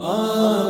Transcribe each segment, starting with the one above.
Oh.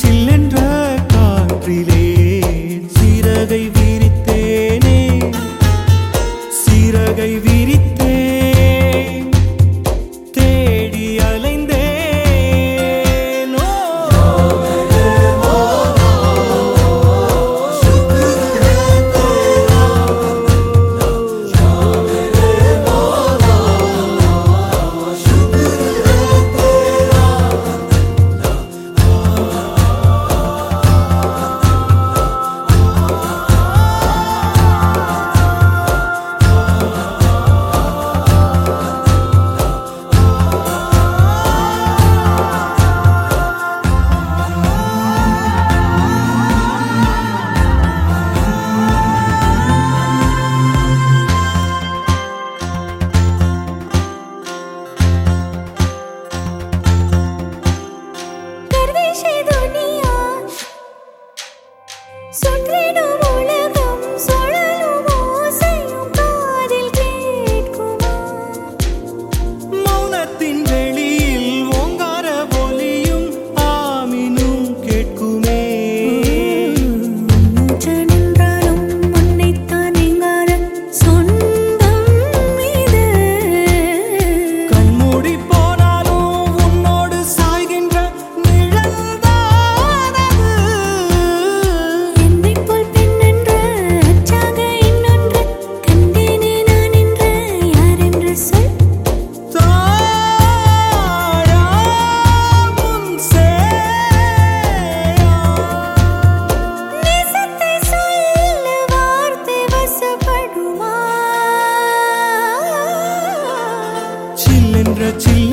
ചില്ലൻ பிரச்சி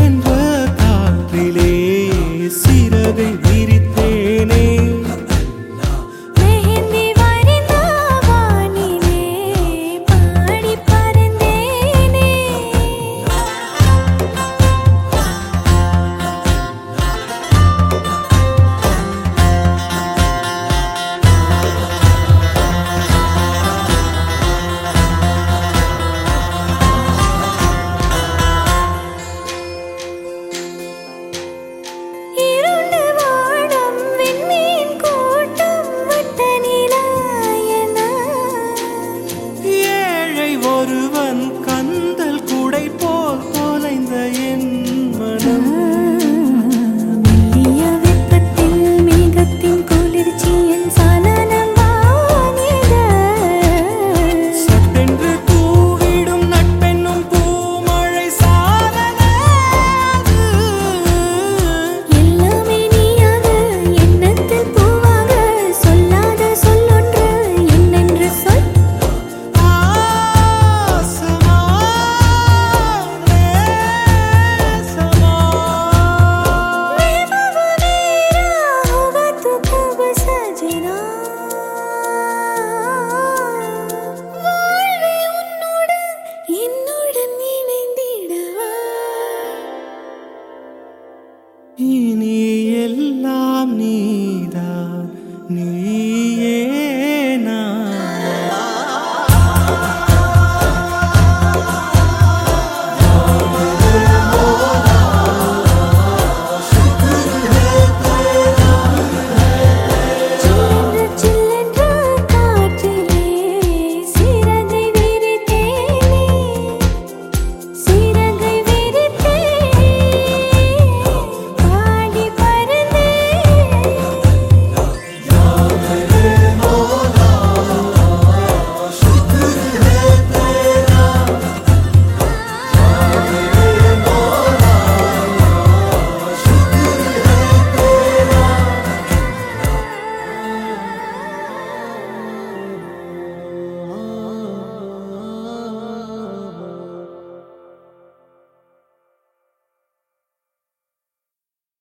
இனி எல்லாம் நீதான். நீ